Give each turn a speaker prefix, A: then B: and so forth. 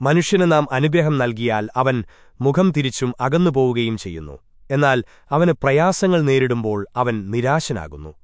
A: മനുഷ്യന് നാം അനുഗ്രഹം നൽകിയാൽ അവൻ മുഖം തിരിച്ചും അകന്നുപോവുകയും ചെയ്യുന്നു. എന്നാൽ അവന് പ്രയാസങ്ങൾ നേരിടുമ്പോൾ അവൻ നിരാശനാകുന്നു.